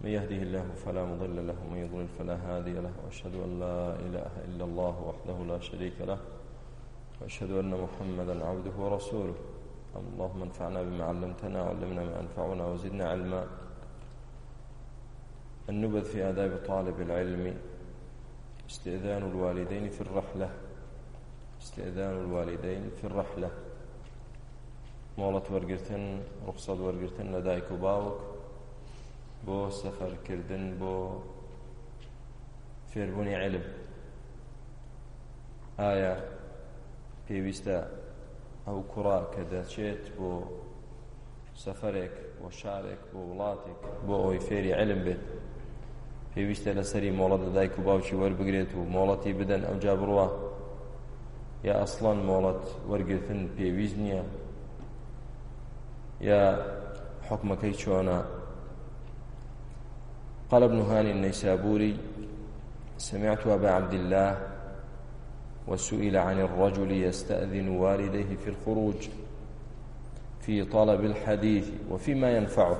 من يهده الله فلا مضل له ومن يضلل فلا هادي له وأشهد أن لا إله إلا الله وحده لا شريك له وأشهد أن محمدا عبده ورسوله اللهم انفعنا بما علمتنا وعلمنا ما أنفعنا وزدنا علما النبذ في آداب طالب العلم استئذان الوالدين في الرحلة استئذان الوالدين في الرحلة مۆڵەت وەرگتن ڕخسەد وەرگتن لە دایک و باوک بۆ سەفەرکردن بۆ فێربوونی علم ئایا پێویستە ئەو کوڕا کە دەچێت بۆ سەفەرێک بۆ شارێک بۆ وڵاتێک بۆ ئەوی فێری علم بێت پێویستە لەسەری مۆڵەت دایک و باوکی وەربگرێت و مۆڵەتی بدەن ئەو جا بڕوە یا ئەسڵان مۆڵەت وەرگتن پێویست نییە یا حکمەکەی چۆنە قال ابن هاني النيسابوري سمعت أبا عبد الله وسئل عن الرجل يستأذن والديه في الخروج في طلب الحديث وفيما ينفعه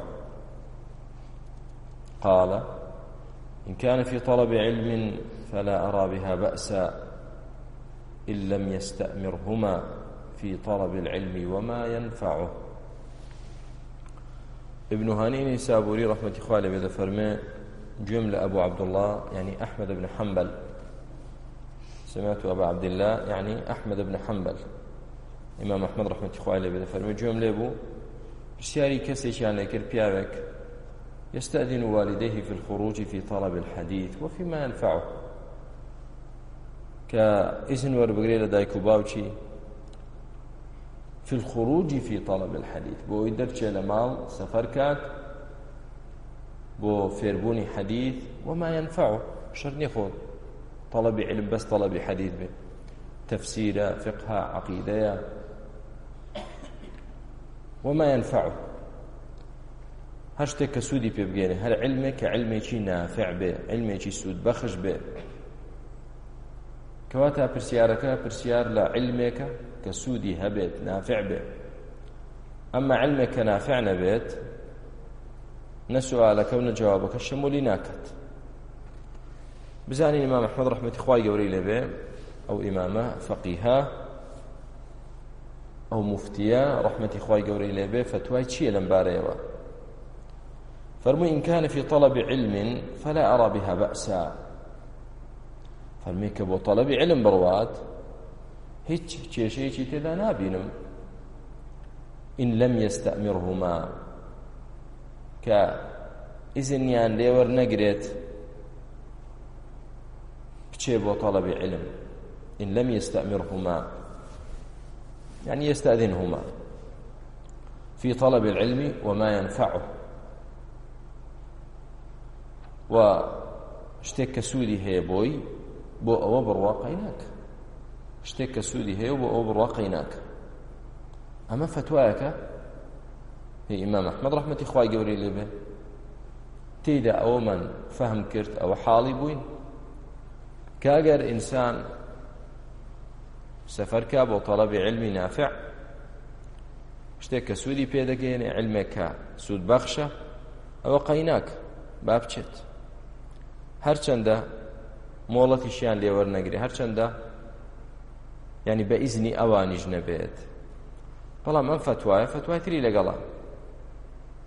قال إن كان في طلب علم فلا أرى بها بأسا إن لم يستأمرهما في طلب العلم وما ينفعه ابن هانين سابوري رحمة إخوالي بذا فرمي جملة أبو عبد الله يعني أحمد بن حنبل سمعت أبا عبد الله يعني أحمد بن حنبل إمام أحمد رحمة إخوالي بذا فرمي جملة أبو بسياري كسيش يعني كربيابك يستأذن والديه في الخروج في طلب الحديث وفيما ينفعه كإذن وربقري لدايكو باوشي في الخروج في طلب الحديث بۆ ئەوی دەرچێ لە ماڵ سەفەر کات بۆ فێربوونی حەدیث وما ينفعه شەر نیخۆ طلبی علم بس طلبی حەدیث بێ تفسیرە فقها عقیدەیە وما ينفعه هەر شتێک کە سوودی پێ بگێنێ هەر علمێک کە علمێکی نافع بێ علمێکی سوود بەخش بێ کەواتە پرسیارەکە پرسیار لە علمێکە کە سوودی هەبێت نافع بێ ئەمما علمێک کە نافع نەبێت نە سوالەکە و نەجوابەکە شەمولی ناکات بزانین ئیمام ئەحمەد ڕەحمەتی خوای گەورەی لەبێ ئەو ئیمامە فەقیها ئەو مفتیە ڕەحمەتی خوای گەورەی لێبێ فتوای چییە لەم بارەیەوە فرمي إن كان في طلب علم فلا أرى بها بأسا فرمي كبو طلب علم بروات هیچ کێشەیەکی تێدا نابینم ئین لەم یستەمیڕهما کە ئیزنیان لێوەەر نەگرێت بچێ بۆ تەڵەبی علم ئین لەم یستەمیڕهما يعني يستأذنهما في طلب العلم وما ينفعه واشتك سودي هي بوي بو أو بالواقع هناك شتێک کە سوودی هەیە بۆ ئەو بڕواقی ناکە ئەمە فتوایەکە هی ئیمام ئەحمەد ڕەحمەتی خوای گەورەی لێبێ تێیدا ئەوەمان فەهم کرد ئەوە حاڵی بووین کە ئەگەر ئینسان سەفەرکە بۆ تەڵەبی علمی نافع شتێک کە سوودی پێدەگەێنێ علمێکە سوود بەخشە ئەوە قەیناک با بچێت هەرچەندە مۆڵەتیشیان لێوەرنەگری هەرچەندە ینی بە ئیزنی ئەوانیش نەبێت بەڵام ئەم فتوایە فتواتری لەگەڵا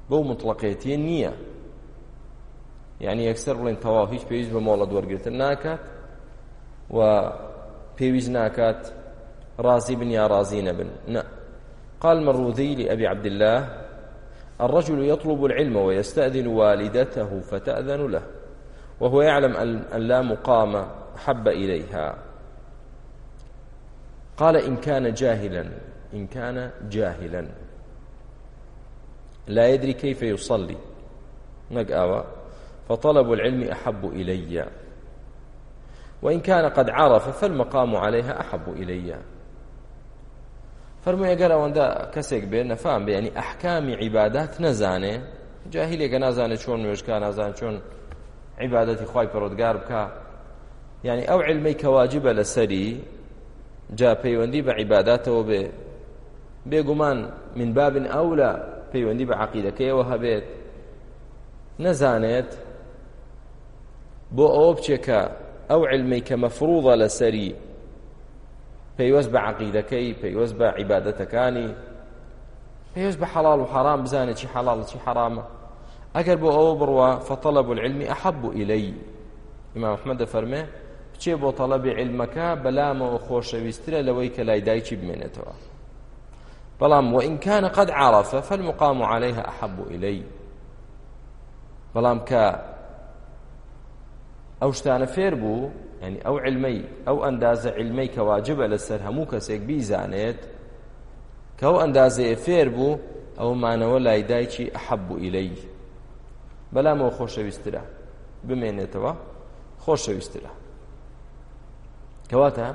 بەو مطلقێتیە نییە یعنی یەکسەر بڵێن تەواو هیچ پێویست بە مۆڵە دووەرگتن ناکات و پێویست ناکات رازي بن يا رازي نبن نا. قال المروذي لأبي عبد الله الرجل يطلب العلم ويستأذن والدته فتأذن له وهو يعلم أن لا مقام حب إليها قال إن كان جاهلا إن كان جاهلا لا يدري كيف يصلي نقاوى فطلب العلم أحب إلي وإن كان قد عرف فالمقام عليها أحب إلي فرمو يقال واندا كسيك بينا فهم يعني أحكام عبادات نزانه جاهلێکە نازانێت چۆن نوێژکە نازان چۆن عیباەتی خی پەرۆدگار بکە یعنی ئەو علمەی کەواجبە لە سەری جا پەیوەندی بە عیباداتەوە بێ بێگومان من بابن ئەولە پەیوەندی بە عقیدەکەیەوە هەبێت نەزانێت بۆ ئەوە بچێکە ئەو علمی کە مەفروضە لەسەری پەیوەست بە عقیدەکەی پەیوەست بە عیبادەتەکانی پێوەست بە حەڵال و حرام بزانێت چی حەڵاڵ چی حرامە ئەگەر بۆ ئەوە بڕوە فەتەڵە بۆ العلمی ئەحەب و ئیلەی ئیمام ئەحمەدە فەرمێ بچێ بۆ تەڵەبی علمەکە بەلامەوە خۆشەویسترە لەوەی کە لای دایکی بمێنێتەوە بەڵام وإن كان قد عرف فالمقام عليها أحب إلي بەڵام کە ئەو شتانە فێر بوو ینی ئەو علمەی ئەو ئەندازە علمەی کە واجبە لەسەر هەموو کەسێک بیزانێت کە ئەو ئەندازەیە فێر بوو ئەومانەوە لای دایکی ئەحەبوو ئیلەی بەلامەوە خۆشەویسترە بمێنێتەوە خۆشەویسترە کەواتە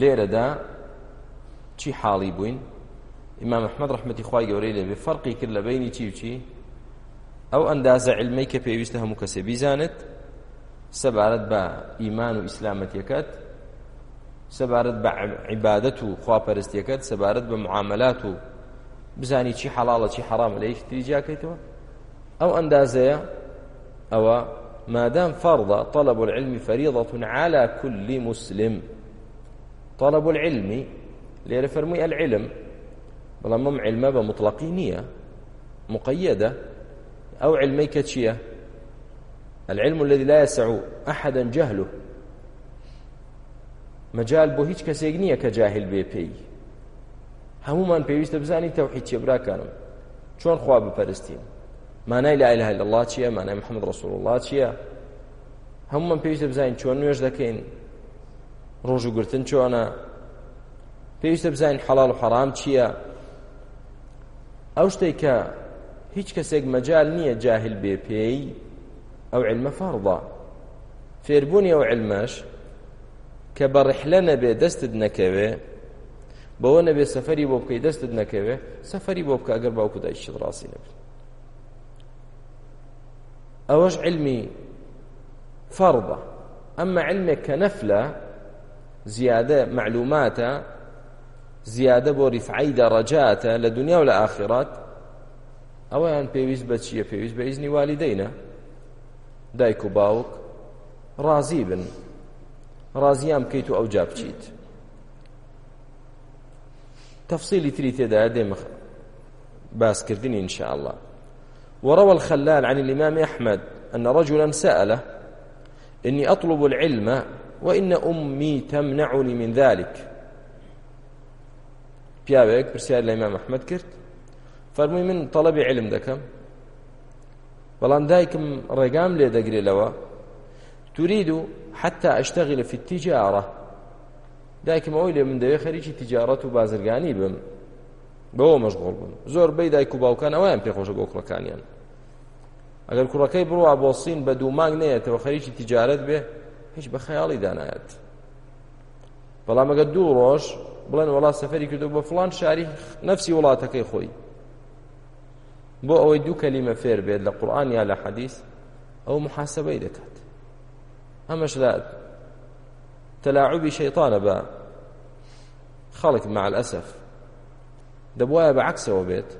لێرەدا چی حاڵی بووین ئیمام محمد ڕحمەتی خوای گەورەی لەبێ فەرقی کرد لە بینی چی وچی ئەو ئەندازە علمەی کە پێویستە هەموو کەسێ بیزانێت سەبارەت بە ئیمان و ئیسلامەتیەکەت سەبارەت بە عیبادەت و خواپەرستیەکەت سەبارەت بە معاملات و بزانی چی حەڵاڵە چی حەرامە لە یەکتری جاکەیتەوە ئەو ئەندازەیە ئەوە ما دام فرض طلب العلم فريضة على كل مسلم طلب العلم لێرە فەرمووی ئەلعلم بەڵام مم علمە بە مطلقی نییە مقيدة أو علمەی کە چییە العلم الذي لا يسع أحدا جهله مجال بۆ هیچ کەسێک نییە کە جاهل بێ پێی هەمومان پێویستە بزانی تەوحید چێبراکانم چۆن خوا بپەرستیم مانای لا اله الا الله چییە مانای محەممەد رسول الله چییە هەمومان پێویستە بزانین چۆن نوێژ دەکەین ڕۆژ و گرتن چۆنە پێویستە بزانین حەڵال و حەرام چییە ئەو شتێک کە هیچ کەسێک مەجال نییە جاهل بێ پێی ئەو علمە فەرضە فێربوونی ئەو علمەش کە بەڕحلە نەبێ دەستت نەکەوێ بەوە نەبێ سەفەری بۆ بکەی دەستت نەکەوێ سەفەری بۆ بکە ئەگەر باوکو دایشت ڕاستی نەبێت ئەوەش علمی فەرضە ئەمما علمێک کە نەفلە زیادە معلوماتە زیادە بۆ ریفعی دەڕەجاتە لە دنیا و لە ئاخرات ئەوەیان پێویست بە چییە پێویست بە ئیزنی والیدەینە دایک و باوک ڕازی بن ڕازیان بکەیت و ئەو جا بچیت تەفسیلی تری تێدا دێمە باسکردنی ئینشاءله وروى الخلال عن الإمام أحمد أن رجلا سأله إني أطلب العلم وإن أمي تمنعني من ذلك پیاوێک پرسیار لە ئمام ئەحمد کرد فەرمووی من تەڵەبی علم دەکەم بەڵام دایکم ڕێگام لێ دەگرێتەوە تورید حتى أشتغل في التجارة دایکم ئەوی لێ من دەوێت خەریکی تجارەت و بازرگانی بم بەوە مەشغۆڵ بم زۆر بەی دایک و باوکان ئەویان پێخۆشە بۆ کوڕەکانیان ئەگەر کوڕەکەی بڕوا بۆ سین بە دوو مانگ نەیەتەوە خەریکی تیجارەت بێ هیچ بە خەیاڵی دانایەت بەڵام ئەگە دوو ڕۆژ بڵێن وڵا سەفەری کردو بە فلان شاری نەفسی وڵاتەکەی خۆی بۆ ئەوەی دوو کەلیمە فێر بێت لە قورآن یا لە حەدیث ئەو محاسبەی دەکات ئەمەش لە تەلاعوبی شەیطانە بە خەڵک مع الأسف دەبواە بە عکسەوە بێت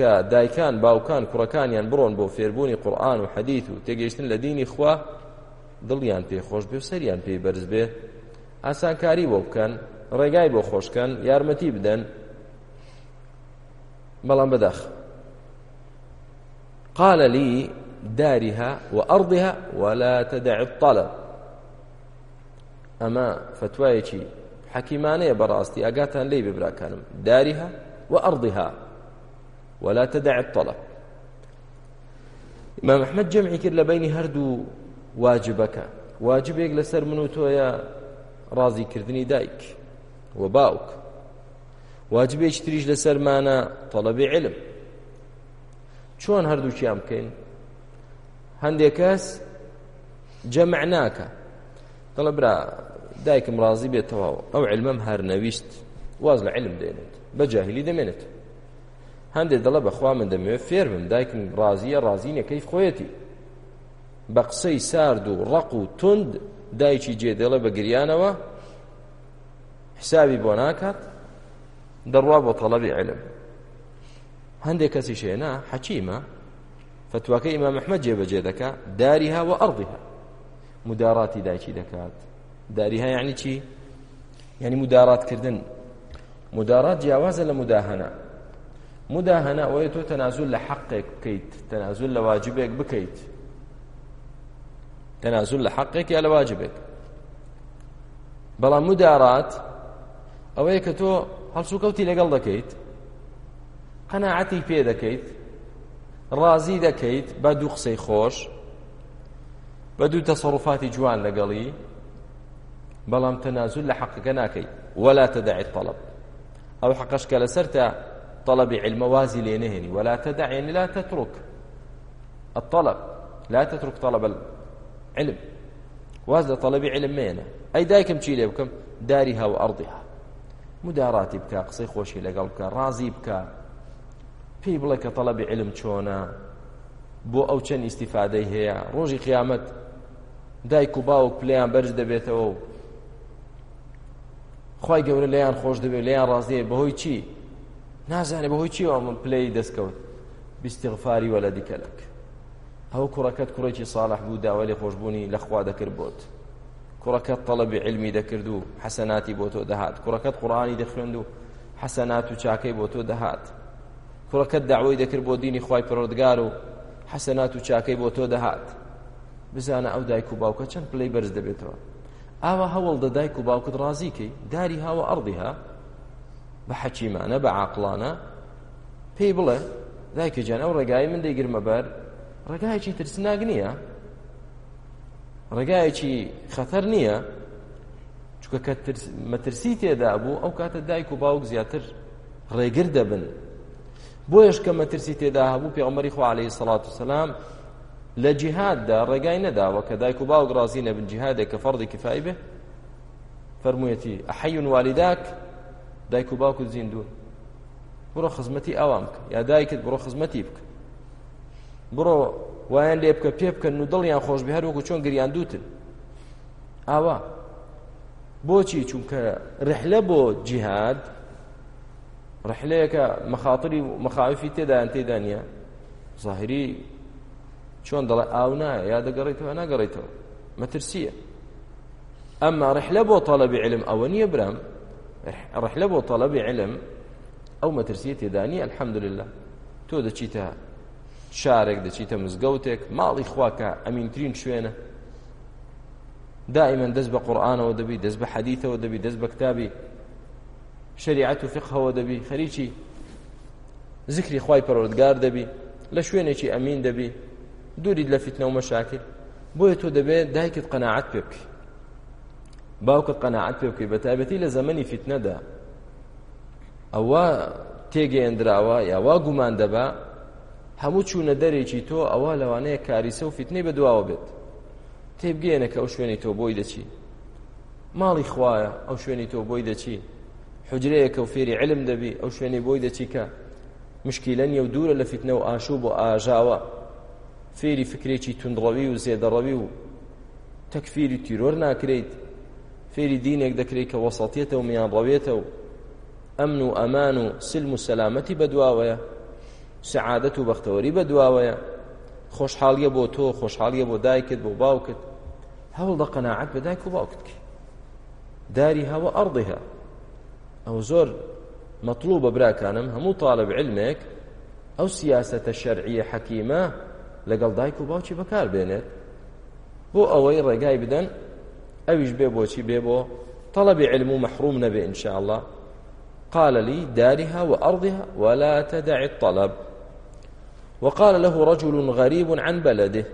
کە دایکان باوکان کوڕەکانیان بڕۆن بۆ فێربوونی قورآن و حەدیث و تێگەیشتن لە دینی خوا دڵیان پێخۆش بێ و سەریان پێی بەرز بێ ئاسانکاری بۆ بکەن ڕێگای بۆ خۆشکەن یارمەتی بدەن بەڵام بەدەخ قال لي دارها وأرضها ولا تدع الطلب أما فتوايتي حكيمانية براستي أقاتان لي ببراكانم دارها وأرضها ولا تدع الطلب ئمام ئەحمەد جەمعی کرد لە بینی هەردوو واجبەکە واجبێک لەسەر من و تۆیە ڕازیکردنی دایک و باوک واجبێک تریش لەسەرمانە تەڵەبی علم چۆن هەردووچیان بکەین هەندێک کەس جەمع ناکە دەڵە برا دایکم ڕازی بێتەواو ئەو علمەم هەر نەویست واز لە علم دێنێت بە جاهلی دەمێنێت هەندێک دەڵە بەخوا من دەمەوێت فێر بم دایکم ڕازیە ڕازینە کەیف خۆیەتی بە قسەی سارد و ڕق و تند دایکی جێدێڵە بە گریانەوە حسابی بۆ ناکات دەڕوا بۆ تەڵەبی علم هەندێک کەسی شێنا حەکیمە فتواکە ئیمام ئەحمەد جێبەجێ دەکا داریها و ئەڕضیها مداراتی دایکی دەکات داریها یعنی چی یعنی مداراتکردن مدارات جیاوازە لە مداهەنە مداهەنە ئەوەیە تۆ تەنازول لە حەقێک بکەیت تەنازول لە واجبێک بکەیت تەنازول لە حەقێک یا لە واجبێک بەڵام مدارات ئەوەیە کە تۆ هەڵسوکەوتی لەگەڵ دەکەیت قەنەعەتی پێ دەکەیت ڕازی دەکەیت بە دوو قسەی خۆش بە دوو تەسەڕفاتی جوان لەگەڵی بەڵام تەنازول لە حەقەکە ناکەیت وەلا تەداعیت تەڵب ئەو حەقەشکە لەسەر تا طلب علم وازي لينهني ولا تدع يعني لا تترك الطلب لا تترك طلب العلم واز طلب علم مينة أي دايكم چي ليبكم دارها وأرضها مداراتي بكا قصي خوشي لقلبك رازي بكا پێی بڵێ کە تەڵەبی علم چۆنە بۆ ئەو چەند ئیسیفادەی هەیە ڕۆژی قیامەت دایک و باوک پلیان بەرج دەبێتەوە و خی گەورە لەیان خۆش دەبێت لەیان ڕازەیە بەهۆی چی نازانێ بەهۆی چیەوە من پلەی دەستکەوت بیستیغفاری وەلە دیکەلک ئەو کوڕەکەت کوڕێکی ساڵح بوو داوای خۆشببوونی لەخوا دەکرد بۆت کوڕەکەت تەڵەبی علمی دەکرد و حەسەناتی بۆ تۆ دەهات کوڕەکەت قوڕانی دەخوێند و حەسەنات و چاکەی بۆ تۆ دەهات کوڕەکەت داوای دەکرد بۆ دینی خی پرۆردگار و حەسەنات و چاکەی بۆ تۆ دەهات بزانە ئەو دایک و باوکە چەند پلەی بەرز دەبێتەوە ئاوا هەوڵ دە دایک و باوکت ڕازیکەی داری هاوە ئەڕدیها بە حەکیمانە بە عاقلانە پێی بڵێ دایکە جان ئەو ڕێگای من دەیگرمە بەر ڕێگایکی ترسناک نییە ڕێگایەکی خەتەر نییە چکە کە مەترسی تێدا بوو ئەو کاتە دایک و باوک زیاتر ڕێگر دەبن بۆیش کە مەترسی تێدا هەبوو پێغمەری خو عليه سڵات و سلام لە جیهاددا ڕێگای نەداوە کە دایک و باوک ڕازی نەبن جیهادێک کە فەڕدێکی فایبێ فەرموویەتی ئەحەیون والیداک دایک و باوکت زیندوە بڕۆ خزمەتی ئەوام بکە یا دایکت بڕۆ خزمەتی بکە بڕۆ وایان لێ بکە پێ بکەن و دڵیان خۆش بێ هەروەکو چۆن گریان دوتن ئاوا بۆچی چونکە رحلە بۆ جیهاد ڕحلەیەکە مەخاتری و مەخاوفی تێدایان تێدانە ظاهری چۆن دەڵێ ئاو نایە یا دەگەڕێتەوە ناگەڕێتەوە مەترسیە ئەمما ڕحلە بۆ تەڵەبی علم ئەوە نییە برام ڕحلە بۆ تەلەبی علم ئەو مەترسیە تێدانی ئەلحەمدلله تۆ دەچیتە شارێک دەچیتە مزگەوتێک ماڵی خواکە ئەمینترین شوێنە دائما دەست بە قورآانەوە دەبی دەست بە حەدیتەوە دەبی دەست بە کتابی شریعەت و فقهەوە دەبی خەریکی زکری خی پەرۆردگار دەبی لە شوێنێکی ئەمین دەبی دووریت لە فیتنە و مەشاکر بۆیە تۆ دەبێت دایکت قەنەعات پێ بکە باوکت قەنەعەت پێ بکەی بە تایبەتی لە زەمەنی فیتنەدا ئەوە تێگەێنراوە یاوا گومان دەبا هەموو چوونە دەرێکی تۆ ئەوە لەوانەیە کاریسە و فیتنەی بە دواوە بێت تێبگەێنە کە ئەو شوێنی تۆ بۆی دەچی ماڵی خوایە ئەو شوێنی تۆ بۆی دەچی حجرەیەکە و فێری علم دەبی ئەو شوێنی بۆی دەچی کە مشکیلە نیە و دوورە لە فیتنە و ئاشوو بۆ ئاژاوە فێری فکرێکی تونندڕەوی و زێدەڕەوی و تەکفیری تیرۆر ناکرێت فێری دینێک دەکرێت کە وەسەڵتێتەوە میان بڵەوێتەوە ئەمن و ئەمان و سلم و سەلامەتی بەدواوەیە سعادەت و بەختەوەری بەدواوەیە خۆشحاڵیە بۆ تۆ خۆشحاڵیە بۆ دایکت بۆ باوکت هەوڵدە قەناعەت بە دایک و باوکتکی داری هەوە ئەڕضیها ئەو زۆر مەطلوب بە براکانم هەموو تاالب علمێک ئەو سیاسەتە شەرعیە حەکیمە لەگەڵ دایک و باوکی بەکار بێنێت بۆ ئەوەی ڕێگای بدەن ئەویش بێ بۆچی بێ بۆ طلب علم محروم نبي إن شاء الله قال لي دارها وأرضها ولا تدع الطلب وقال له رجل غريب عن بلده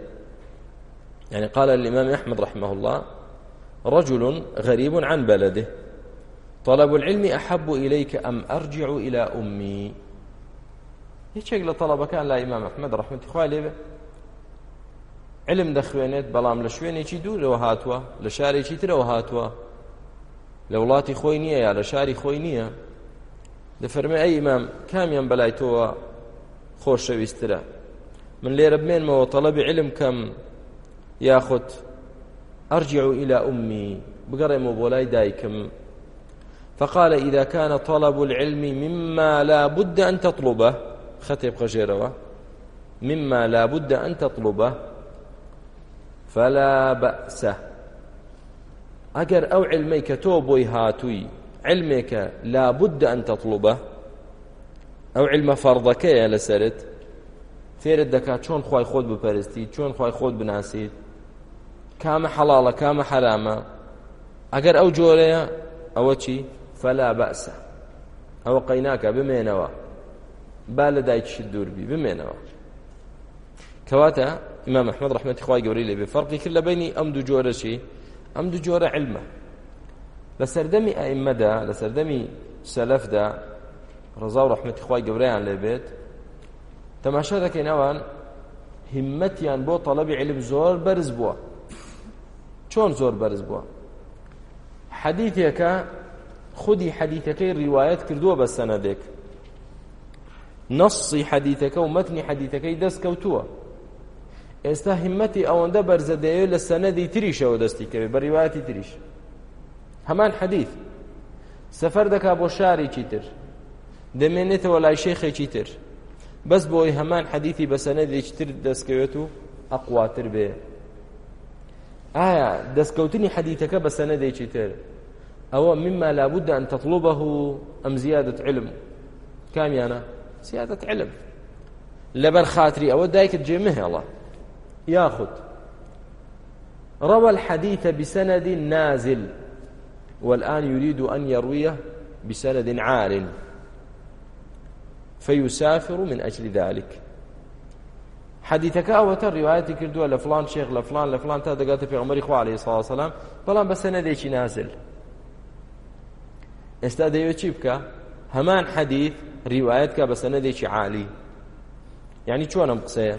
يعني قال الإمام أحمد رحمه الله رجل غريب عن بلده طلب العلم أحب إليك أم أرجع إلى أمي هيك لطلب كان لا إمام أحمد رحمة الله علم دەخوێنێت بەڵام لە شوێنێکی دوورەوە هاتووە لە شارێکی ترەوە هاتووە لە وڵاتی خۆی نییە یا لە شاری خۆی نییە دەفەرمە ئەی ئیمام کامیان بەلای تۆوە خۆشەویسترە من لێرە بمێنمەوە تەڵەبی علم کەم یاخود ئەرجع إلى أمي بقرم بولاي دايكم فقال إذا كان طلب العلم مما لا بد أن تطلبه ختب قجيروا مما لا بد أن تطلبه فلا بأسه ئەگەر ئەو علمەی کە تۆ بۆی هاتووی علمێکە لا بد ئەن تەطلوبە ئەو علمە فەڕدەکەیە لەسرت فێرت دەکات چۆن خی خۆت بپەرستی چۆن خی خۆت بناسیت کامە حەڵاڵە کامە حرامە ئەگەر ئەو جۆرەیە ئەوە چی فەلا بەسە ئەوە قەیناکە بمێنەوە با لە دایکشت دووربی بمێنەوە کەواتە ئمام ئەحمد ڕحمەتی خوای گەورەی لێبێ فەرقی کرد لە بینی ئەم دوو جۆرە چی ئەم دوو جۆرە علمە لە سەردەمی ئەئیمەدا لە سەردەمی سەلەفدا ڕزا و ڕحمەتی خوای گەورەیان لێبێت تەماشا دەکەین ئەوان همەتیان بۆ تەڵەبی علم زۆر بەرز بووە چۆن زۆر بەرز بووە حەدیثێکە خودی حەدیثەکەی ڕیواەت کردووە بە سەنەدێک نەسی حەدیثەکە و مەتنی حەدیثەکەی دەستکەوتووە ئێستا همەتی ئەوەندە بەرزە دەیەوێت لە سەنەدی تریشەوە دەستی کردێت بە ڕیواەتی تریش هەمان حەدیث سەفەر دەکا بۆ شارێکی تر دەمێنێتەوە لای شێخێکی تر بەس بۆی هەمان حەدیثی بە سەنەدێکی تر دەستکەوێت و ئەقواتر بێ ئایا دەستکەوتنی حەدیثەکە بە سەنەدێکی تر ئەوە مما لابد أن تطلبه أم زيادة علم كاميانا زيادة علم لبر خاطري أو دايك جيمه الله ياخذ روى الحديث بسند نازل والآن يريد أن يرويه بسند عال فيسافر من أجل ذلك حديثك ئەوەتە ڕواەتی کردووە لە فلان شێخ لە فلان لە فلان تا دەگاتە پێغمەری خوا عليه سلام بەڵام بە سەنەدێکی نازل ئێستا دەیەوێت چی بکە هەمان حەدیث ڕیواەت کە بە سەنەدێکی عالی یعنی چۆنم قسەیە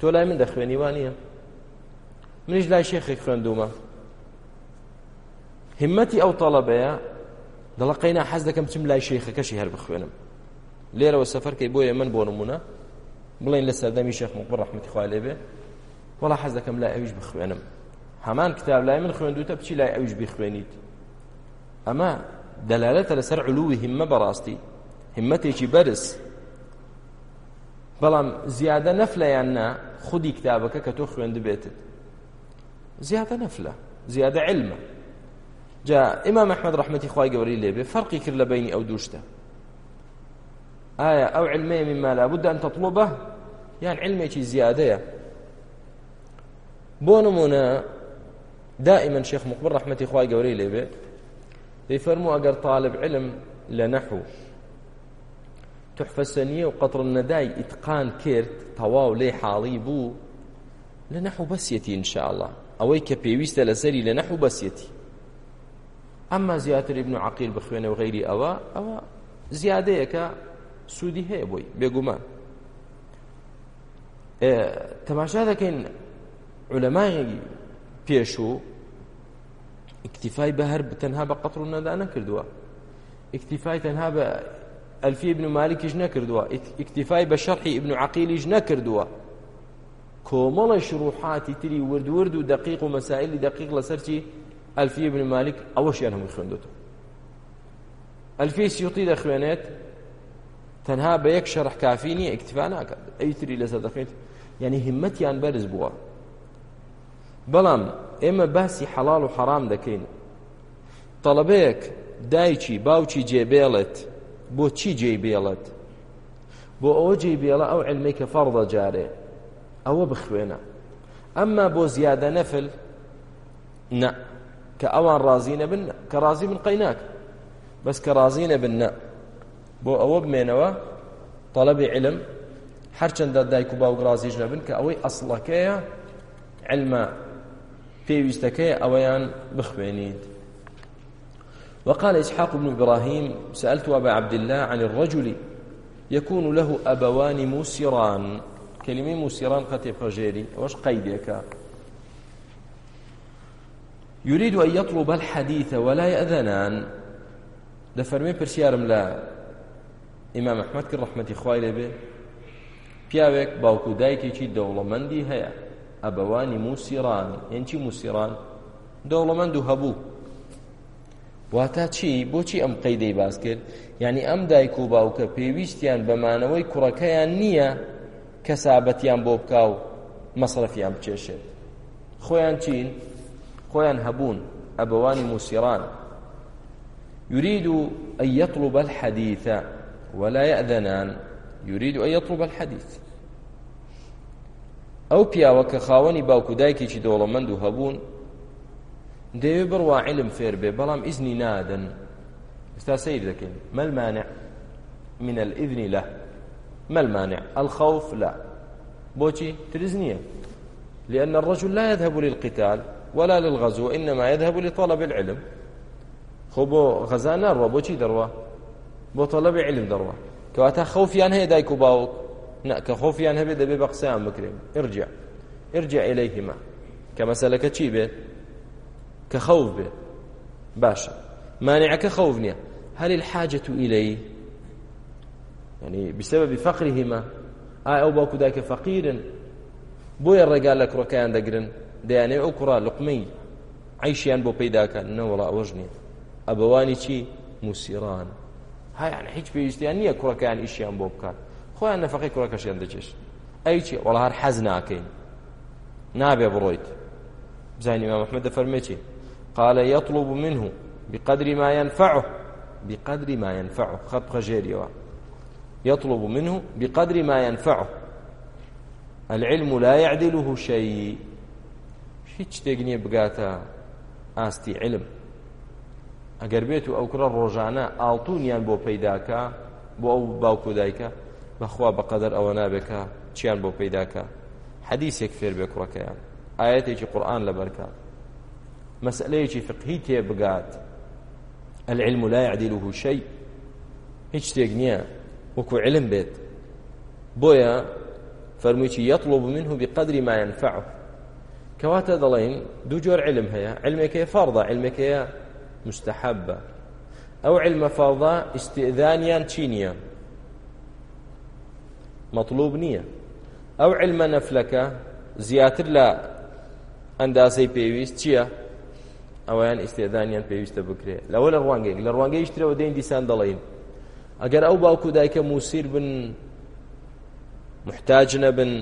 تۆ لای من دەخوێنی وان نییە منیش لای شێخێک خوێندومە همەتی ئەو تەڵەبەیە دڵە قەینا حەز دەکەم چم لای شێخەکەشی هەر بخوێنم لێرەوە سەفەرکەی بۆیە من بۆ نمونە بڵێن لە سەردەمی شێخ مقبر ڕەحمەتی خوای لێ بێ وەڵا حەز دەکەم لای ئەویش بخوێنم هەمان کتاب لای من خوێندوتە بچی لای ئەویش بخوێنیت ئەمە دەلالەتە لەسەر علووی همە بەڕاستی همەتێکی بەرز بەڵام زیادە نەفلیان نا خودی کتابەکە کە تۆ خوێندبێتت زیادە نەفلە زیادە علمە جا ئمام ئەحمد ڕحمەتی خوای گەوری لێبێ فەرقی کرد لە بینی ئەو دووشتە ئایا ئەو علمەیە مما لابد ئەن تەطلبە یان علمێکی زیادەیە بۆ نمونە دائما شيخ مقبل رحمتي خوای گەورەی لێبێ دەیفەرمو ئەگەر طالب علم لە نەحوو تحفەسەنیە و قەتڕ نەدای ئیتقان کرد تەواو لێ حاڵی بوو لە نەحو بەسیەتی ئینشاءڵە ئەوەی کە پێویستە لەسەری لە نەحو بەسیەتی ئەمما زیاتر ابن عقیل بخوێنە و غەیری ئەوە ئەوە زیادەیەکە سوودی هەیە بۆی بێگومان تەماشا دەکەین علەمای پێشوو اکتیفای بە هەر تەنها بە قەتڕ نەدا نەکردووە اکتیفای تەنها بە ئەلفی ابن مالکیش نەکردووە ئیکتیفای بە شەرحی ابن عقیلیش نەکردووە کۆمەڵە شروحاتی تری وردورد و دقیق و مەسائلی دقیق لەسەر چی ئەلفی ابن مالک ئەوەشیان هەمووی خوێندوتەوە ئەلفی سیوتی دەخوێنێت تەنها بە یەک شەرح کافی نییە ئیکتیفا ناکات ئەیتری لەسەر دەخوێنێت یعنی همەتیان بەرز بووە بەڵام ئێمە باسی حەڵال و حەرام دەکەین طەڵەبەیەک دایکی باوکی جێبێڵێت بۆ چی جێ بێڵێت بۆ ئەوە جێ بێڵە ئەو علمەی کە فەڕدە جارێ ئەوە بخوێنە ئەمما بۆ زیادە نەفل نە کە ئەوان ڕازی نەبن کە ڕازی بن قەیناک بەس کە ڕازی نەبن نە بۆ ئەوە بمێنەوە طلبی علم هەرچەندە دایک و باوک ڕازیش نەبن کە ئەوەی ئەسڵەکەیە علمە پێویستەکەی ئەوەیان بخوێنیت وقال إسحاق بن إبراهيم سألت أبا عبد الله عن الرجل يكون له أبوان موسران كلمة موسران قد فجيري وش قيدك يريد أن يطلب الحديث ولا يأذنان دفرمي برسيارم لا إمام أحمد كن رحمة إخوائي لبه پیاوێک باوکو دایکێکی دەوڵەمەندی هەیە ئەبەوانی موسیران هێنچی موسیران دەوڵەمەند و هەبوو واتە چی بۆچی ئەم قەیدەی باز کرد یعنی ئەم دایک و باوکە پێویستیان بەمانەوەی کوڕەکەیان نییە کەسابەتیان بۆ بکا و مەصرفیان بچێشێت خۆیان چین خۆیان هەبوون ئەبەوانی موسیران يريد أن يطلب الحديث ولا يأذنان يريد أن يطلب الحديث ئەو پیاوە کە خاوەنی باوکو دایکێکی دەوڵەمەند و هەبوون دەیەوێ بڕوا علم فێر بێ بەڵام ئیزنی نادەن ئستا سیر دەکەین مەلمانع من الإذن له ما المانع الخوف لا بوشي ترزنية لأن الرجل لا يذهب للقتال ولا للغزو إنما يذهب لطلب العلم خبو غزانا روا بوشي دروا بو طلب علم دروا كواتا خوفيان هي دايكو باوك نا كخوفيان هبي دبي بقسام بكريم ارجع ارجع إليهما كمسألة كتشيبه کە خەوف بێ باشە مانعەکە خەوف نییە هەل الحاجة إليه يعني بسبب فقرهما ئا ئەو باوکو داکە فەقیرن بۆیە ڕێگا لە کوڕەکەیان دەگرن دەیانێ ئەو کوڕا لقمەی عیشیان بۆ پەیداکەن نەوەڵا ئەوەژ نییە ئەبەوانی چی موسیران هایان هیچ پێویستیان نییە کوڕەکەیان ئیشیان بۆ بکات خۆیان نەفقی کوڕەکەشیان دەچێش ئەی چی وەڵ هەر حەز ناکەین نابێ بڕۆیت بزانانی مامەحمەد دەفەرمێ چی قال يطلب منه بقدر ما ينفعه بقدر ما ينفعه خط خجيريوا يطلب منه بقدر ما ينفعه العلم لا يعدله شيء هیچ شتێک نییە بگاتە ئاستی علم ئەگەر بێت و ئەو کوڕە ڕۆژانە ئاڵتونیان بۆ پیداکە بۆ ئەو باوکو دایکە بەخوا بەقەدەر ئەوە نابێکە چیان بۆ پیداکە حەدیسێک فێر بێ کوڕەکەیان ئاەتێکی قورآن لەبەرکات مەسلەیەکی فقهی تێبگات العلم لا يعدله شيء هیچ شتێک نییە وەکو علم بێت بۆیە فەرموویی يطلب منه بقدر ما ينفعه کەواتە دەڵێن دوو جۆر علم هەیە علمێکەیە فەرضە علمێکەیە مستحبە ئەو علمە فەرضە ئیسئذانیان چی نییە مەطلوب نییە ئەو علمە نەفلەکە زیاتر لە ئەندازەی پێویست چییە؟ ئەویان ئیسێدانیان پێویستە بکرێت لەوە لە ڕوانگەی لە ڕوانگەی شترەوە دەین دیسان دەڵێن ئەگەر ئەو باوکو دایکە موسیر بن محتاج نەبن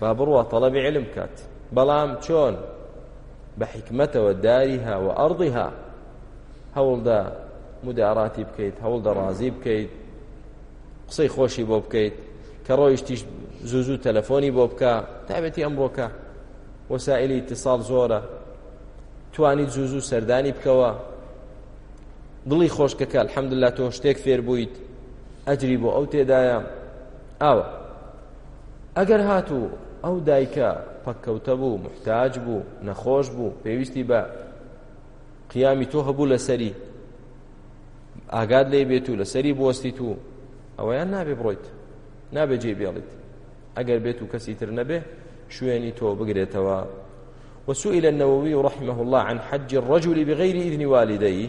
با بڕوە تەڵەبی علم بکات بەڵام چۆن بە حکمەتەوە داریها و ئەڕضیها هەوڵدا مداراتی بکەیت هەوڵدا ڕازی بکەیت قسەی خۆشی بۆ بکەیت کە ڕۆیشتیش زوو زوو تەلەفۆنی بۆ بکە تابەتی ئەمڕۆکە وەسائلی اتصال زۆرە توانی جوز و سەردانی بکەوە دڵی خۆشکەکە الحەمدللا تۆ شتێک فێر بوویت ئەجری بۆ ئەو تێدایە ئاوە ئەگەر هاتوو ئەو دایکە پەککەوتە بوو محتاج بوو نەخۆش بوو پێویستی بە قیامی تۆ هەبوو لەسەری ئاگاد لێ بێت و لەسەری بۆستیت و ئەوەیان نابێ بڕۆیت نابێ جێ بێڵیت ئەگەر بێت و کەسی تر نەبێ شوێنی تۆ بگرێتەوە وسئل النووي رحمه الله عن حج الرجل بغير إذن والديه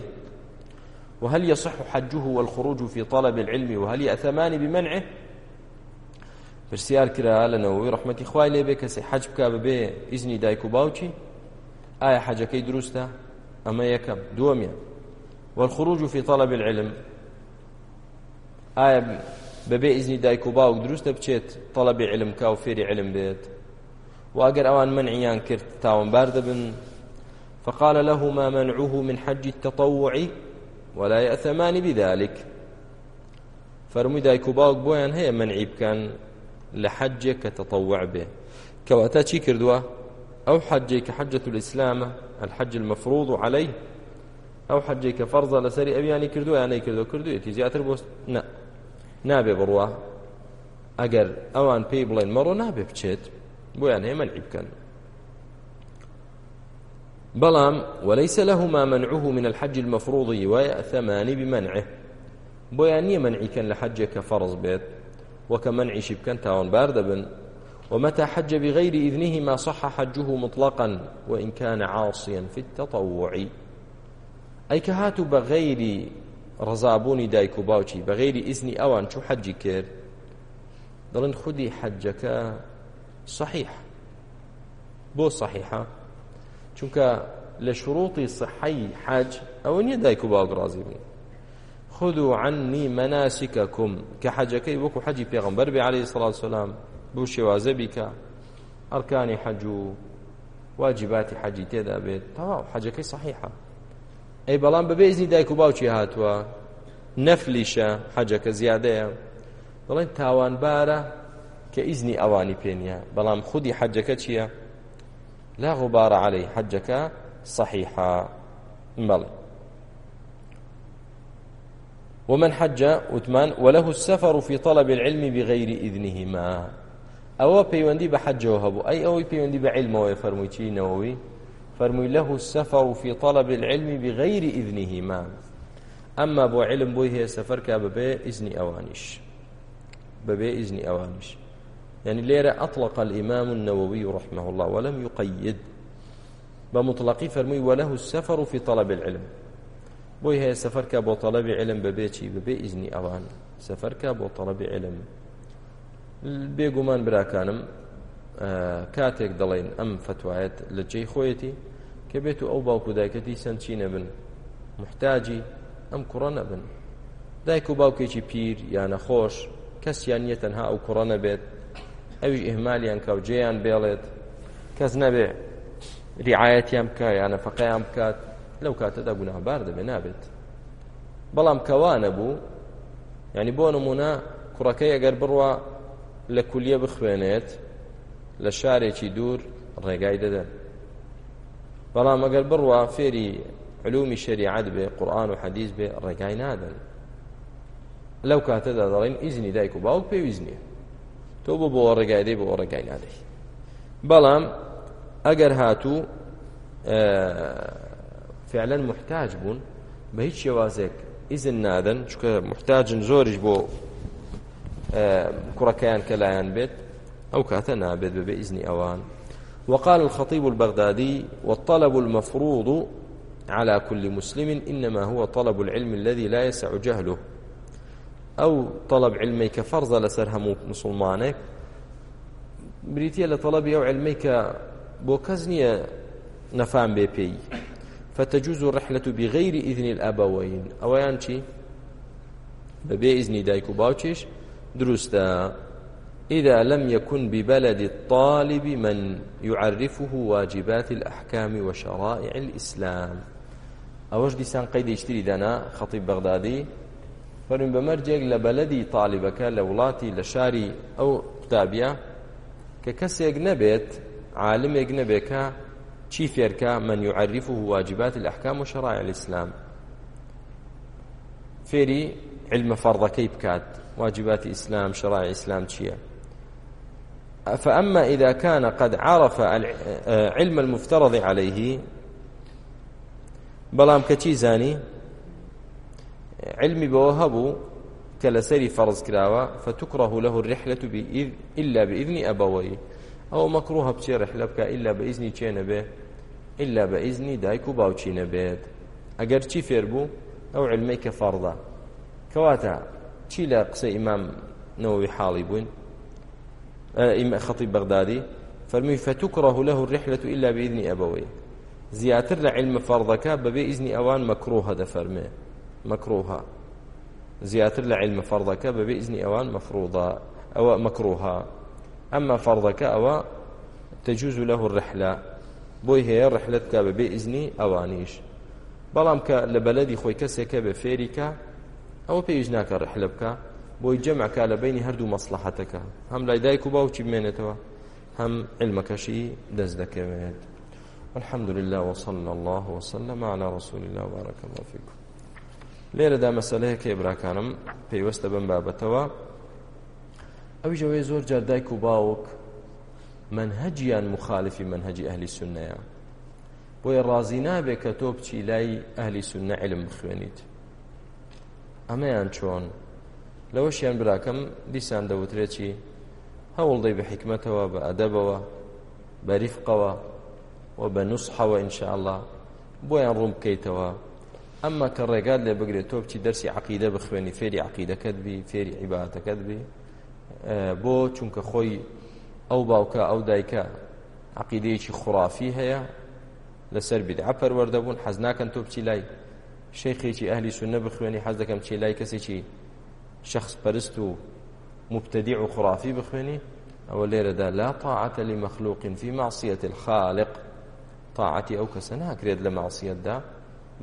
وهل يصح حجه والخروج في طلب العلم وهل يأثمان بمنعه برسيار كرا لنووي رحمة إخوائي لبي كسي حج بك ببي إذني دايكو باوتي آية حجكي دروستا أما يكم دوميا والخروج في طلب العلم ئایا بەبێ ئیزنی دایک و باوک دروستە بچێت تەڵەبی علم کا و فێری علم بێت وأجر أوان منعيان كرت تاون بارد بن فقال له ما منعه من حج التطوع ولا يأثمان بذلك فرمي دايكو باوك بويان هي منعي بكان لحجك تطوع به كواتا چی کردووە ئەو حەجێککە حەجەت الئسلامە الحەج المەفروض و عليه ئەو حەجێککە فەرزە لەسەری ئەویانی کردو یانەی کردو کردوێتی زیاتر بۆ نابێ بڕوە ئەگەر ئەوان پێی بڵێن مەڕۆ نابێ بچێت بۆیان هەیە مەنعی بکەن بەڵام وليس لهما منعه من الحج المفروض ويأثمان بمنعه بۆیان نییە منعیکەن لە حەجێکە فەرز بێت وەکە منعیشی بکەن تاوانبار دەبن ومتى حج بغير إذنه ما صح حجه مطلقا وإن كان عاصيا في التطوع أي كهات بغير رزابوني دايكو باوشي بغير إذن أوان شو حجي كير دلن خدي حجك صحيح بۆ صحيحة چونکە لە شروطی صحی حاج ئەوە نییە دایک و باوک ڕازی بن خذوا عني مناسككم كحجكي وكو حجي پیغمبر بي عليه الصلاة والسلام بو شوازة بك أركان حج واجبات حجي تيدا بيت طواو حجكي صحيحة أي بلان ببيزني دايكو باوچي هاتوا نفلش حجك زيادة بلان تاوان بارة کە ئیزنی ئەوانی پێنیە بەڵام خودی حەجەکە چییە؟ لا غبارە عليهەی حەجەکە صحیحا بەڵێ ومن حج وتمان وله السفر في طلب العلم بغير إذنهما أو بيوندي بحج وهبو أي أو بيوندي بعلم ويفرمويتي نووي فرمي له السفر في طلب العلم بغير إذنهما أما بو علم بوي هي سفر كاب ببي إذن أوانش ببي إذن أوانش يعني ليرة أطلق الإمام النووي رحمه الله ولم يقيد بمطلقي فرمي وله السفر في طلب العلم بوي هي سفر كابو طلب علم ببيتي ببي إذني أوان سفر كابو طلب علم بێگومان براکانم کاتێک دەڵێن ئەم فتوایەت لە جێی خۆیەتی کە بێت و ئەو باوکو دایکەتی سندچی نەبن محتاجی ئەم کوڕە نەبن دایک و باوکێکی پیر یانە خۆش کەسیان نیە تەنها ئەو کوڕە نەبێت ئەوی ئهمالیان کەوجێیان بێڵێت کەس نەبێ ریعاەتیان بکە یان نەفقەیان بکات لەو کاتەدا گوناهبار دەبێ نابێت بەڵام کەوانە بوو ینی بۆ نمونە کوڕەکەی ئەگەر بڕوە لە کولیە بخوێنێت لە شارێکی دوور ڕێگای دەدەن بەڵام ئەگەر بڕوە فێری علومی شریعت بێ قورآن و حەدیث بێ ڕێگای نادەن لەو کاتەدا دەڵێن ئیزنی دایک و باوک پێویست نییە تۆ بۆ بۆ ڕێگای دەی بۆ ڕێگای نادەی بەڵام ئەگەر هاتوو فعلا محتاج بوون بە هیچ شێوازێک ئیزن نادەن چکە محتاجن زۆریش بۆ کوڕەکەیان کە لایەن بێت ئەو کاتە نابێت بە بإذن أوان وقال الخطيب البغدادي والطلب المفروض على كل مسلم إنما هو طلب العلم الذي لا يسع جهله ئەو طلب علمی کە فەرزە لەسەر هەموو مسلمانێک بریتە لە طلبی ئەو علمی کە بۆ کەس نییە نەفان بێ پێی فتەجوز و ڕحلەت و بغەیری ئیدنی ئابەوەین ئەوەیان چی بەبێ ئیزنی دایک و باوچێش دروستە إذا لم يكن ببلد الطالب من يعرفه واجبات الأحكام وشرائع الإسلام أوجد سان قيد يشتري دنا خطيب بغدادي فەرمی بەمەرجێک لە بەلەدی تاالبەکە لە وڵاتی لە شاری ئەو قوتابە کە کەسێک نەبێت عالمێک نەبێکە چی فێرکە من يعرفه واجبات الأحكام وشرائع الإسلام فێری علمە فەڕەکەی بکات واجباتی ئیسلام شرائع ئیسلام چییە فأما إذا كان قد عرف علم المفترض عليه بلام كتي زاني علمی بەوە هەبوو کە لەسەری فەرز کراوە فتوکڕه له الرحلة بإذ إلا بإذن أبويه أو مكروه بچێ رحلة بکە إلا بإذنی چێ نەبێ إلا بإذنی دایک و باوچی نەبێت ئەگەر چی فێر بوو ئەو علمەی کە فەرضە کەواتە چی لە قسە ئیمام نەوەوی حاڵی بووین خەتی بەغدادی فەرمی فتوکڕه له الرحلة إلا بإذن أبويه زیاتر لە علمە فەرضەکە بەبێ ئیزنی ئەوان مەکروه هەدە فەرمێ مەکرۆها زیاتر لە علمە فەرضەکە بەبێ ئیزنی ئەوان مەفرۆدا ئەوە مەکرۆها ئەمما فەرضەکە ئەوە تەجوز له الرحلة بۆی هەیە ڕحلت کا بەبێ ئیزنی ئەوانیش بەڵام کە لە بەلەدی خۆی کەسێکە بە فێریکە ئەوە پێویست ناکە ڕحلە بکە بۆی جەمعکە لە بینی هەردوو مەسلحەتەکە هەم لای دایک و باوکی بمێنێتەوە هەم علمەکەشی دەست دەکەوێت الحمد لله وصلى الله وسلم على رسول الله وبارك الله فيكم لێرەدا مەسلەیە کە ئێبراکانم پێیوەستە بم بابەتەوە ئەویژەوەی زۆر جار دایک و باوک منهجیان مخالفی منهجی ئەهلی سنەیە بۆیە ڕازی نابێت کە تۆ بچی لای ئەهلی سنە علم بخوێنیت ئەمەیان چۆن لەوەشیان براکەم دیسان دەوترێکی هەوڵدەی بە حکمتەوە بە ئەدەبەوە بەریفقەوە و بە نوسحەوە ئینشاءله بۆیان ڕوم بکەیتەوە ئەمما کە ڕێگات لێ بگرێت تۆ بچی دەرسی عقیدە بخوێنی فێری عقیدەکەت بی فێری عیباتەکەت بی بۆ چونکە خۆی ئەو باوکە ئەو دایکە عقیدەیەکی خوڕافی هەیە لەسەر بیدعە پەروەردەبوون حەز ناکەن تۆ بچی لای شەیخێکی ئەهلی سونە بخوێنی حەز دەکەم چی لای کەسێکی شخص پەرست و مبتدی و خوڕافی بخوێنی ئەوە لێرەدا لا طاعة لمخلوق في معصية الخالق طاعتي أو كسناك ريد لمعصية ده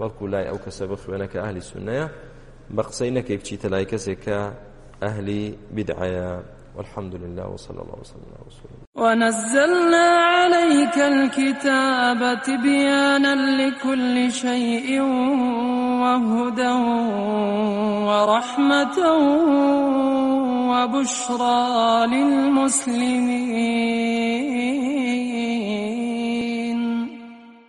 بەڵکو لای ئەو کەسە بخوێنەکە ئەهلی سونەیە بە قسەی نەکەی بچیتە لای کەسێک کە ئەهلی بدعە والحمد لله وصلى الله وسلم على رسول الله ونزلنا عليك الكتاب تبيانا لكل شيء وهدى ورحمة وبشرى للمسلمين